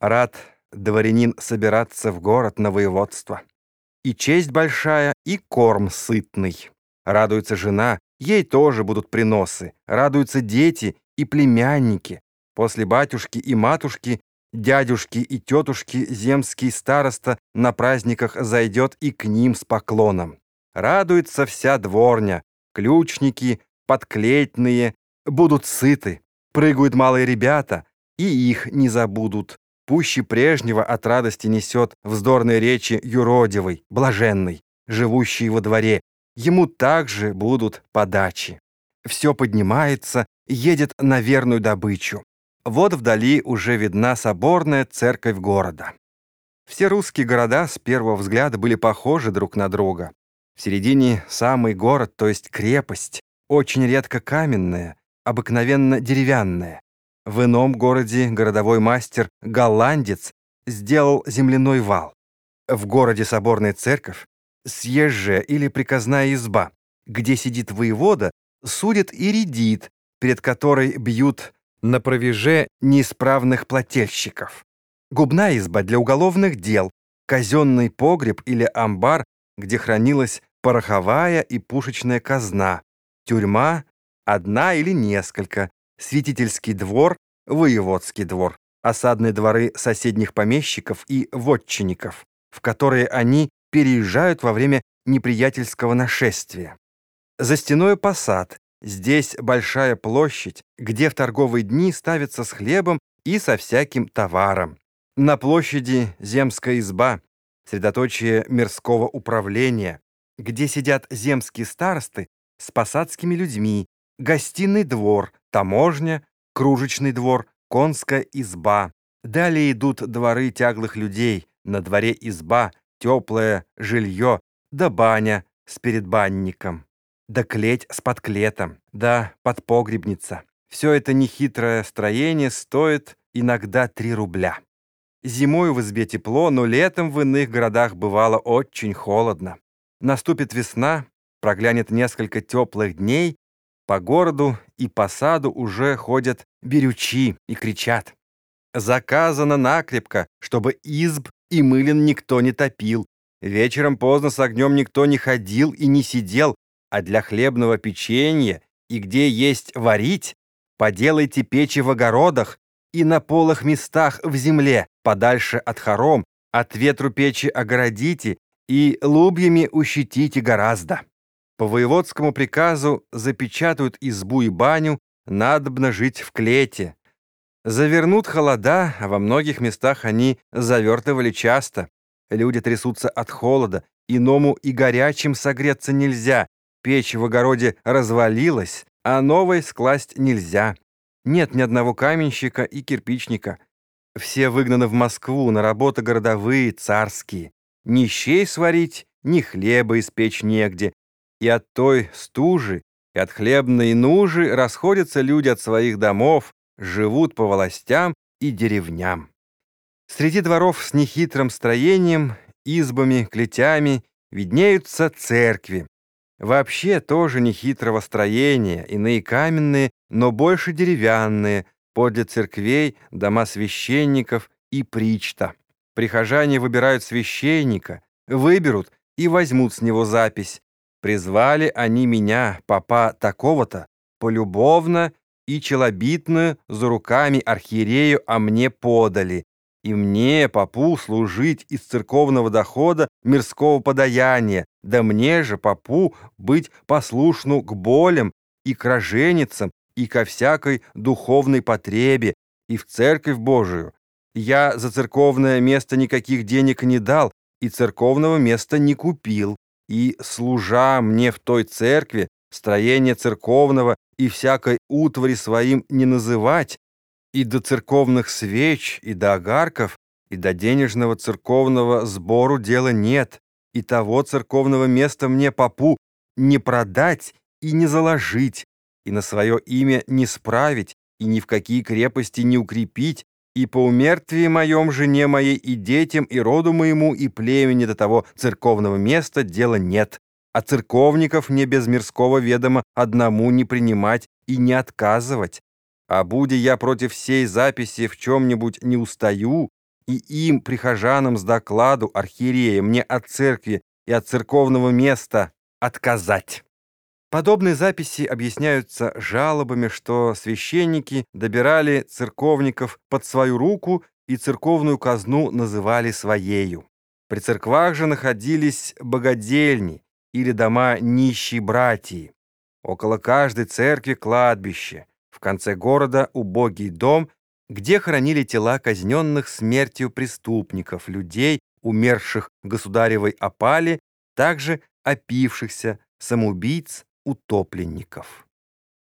Рад дворянин собираться в город на воеводство. И честь большая, и корм сытный. Радуется жена, ей тоже будут приносы. Радуются дети и племянники. После батюшки и матушки, дядюшки и тетушки земский староста на праздниках зайдет и к ним с поклоном. Радуется вся дворня, ключники, подклетные, будут сыты. Прыгают малые ребята, и их не забудут пуще прежнего от радости несет вздорные речи юродивый, блаженный, живущий во дворе. Ему также будут подачи. Все поднимается, едет на верную добычу. Вот вдали уже видна соборная церковь города. Все русские города с первого взгляда были похожи друг на друга. В середине самый город, то есть крепость, очень редко каменная, обыкновенно деревянная. В ином городе городовой мастер, голландец, сделал земляной вал. В городе соборная церковь, съезжая или приказная изба, где сидит воевода, судит и редит, перед которой бьют на провеже неисправных плательщиков. Губная изба для уголовных дел, казенный погреб или амбар, где хранилась пороховая и пушечная казна, тюрьма, одна или несколько, святительский двор, воеводский двор, осадные дворы соседних помещиков и вотчинников, в которые они переезжают во время неприятельского нашествия. За стеной посад, здесь большая площадь, где в торговые дни ставится с хлебом и со всяким товаром. На площади земская изба, средоточие мирского управления, где сидят земские старосты с посадскими людьми, гостиный двор, таможня, кружечный двор, конская изба. Далее идут дворы тяглых людей, на дворе изба, теплое жилье, да баня с передбанником, да клеть с подклетом, да подпогребница. Все это нехитрое строение стоит иногда 3 рубля. Зимой в избе тепло, но летом в иных городах бывало очень холодно. Наступит весна, проглянет несколько теплых дней, по городу и по саду уже ходят берючи и кричат. Заказано накрепко, чтобы изб и мылин никто не топил. Вечером поздно с огнем никто не ходил и не сидел, а для хлебного печенья и где есть варить, поделайте печи в огородах и на полых местах в земле, подальше от хором, от ветру печи огородите и лубьями ущитите гораздо. По воеводскому приказу запечатают избу и баню, надобно жить в клете. Завернут холода, а во многих местах они завертывали часто. Люди трясутся от холода, иному и горячим согреться нельзя. Печь в огороде развалилась, а новой скласть нельзя. Нет ни одного каменщика и кирпичника. Все выгнаны в Москву на работы городовые, царские. Ни щей сварить, ни хлеба испечь негде, и от той стужи, и от хлебной нужи расходятся люди от своих домов, живут по властям и деревням. Среди дворов с нехитрым строением, избами, клетями виднеются церкви. Вообще тоже нехитрого строения, иные каменные, но больше деревянные, подле церквей дома священников и причта. Прихожане выбирают священника, выберут и возьмут с него запись, Призвали они меня, папа такого-то, полюбовно и челобитную за руками архиерею, а мне подали. И мне, попу, служить из церковного дохода мирского подаяния, да мне же, попу, быть послушну к болям и к роженицам, и ко всякой духовной потребе, и в церковь Божию. Я за церковное место никаких денег не дал, и церковного места не купил и, служа мне в той церкви, строение церковного и всякой утвари своим не называть, и до церковных свеч, и до огарков, и до денежного церковного сбору дела нет, и того церковного места мне попу не продать и не заложить, и на свое имя не справить, и ни в какие крепости не укрепить, и по умертвии моем жене моей и детям, и роду моему, и племени до того церковного места дела нет. А церковников мне без мирского ведома одному не принимать и не отказывать. А будя я против всей записи в чем-нибудь не устаю, и им, прихожанам, с докладу архиерея мне от церкви и от церковного места отказать. Подобные записи объясняются жалобами, что священники добирали церковников под свою руку и церковную казну называли своею. При церквах же находились богадельни или дома нищей братьи. Около каждой церкви кладбище, в конце города убогий дом, где хоронили тела казненных смертью преступников, людей, умерших государевой опале, также опившихся, самоубийц, утопленников.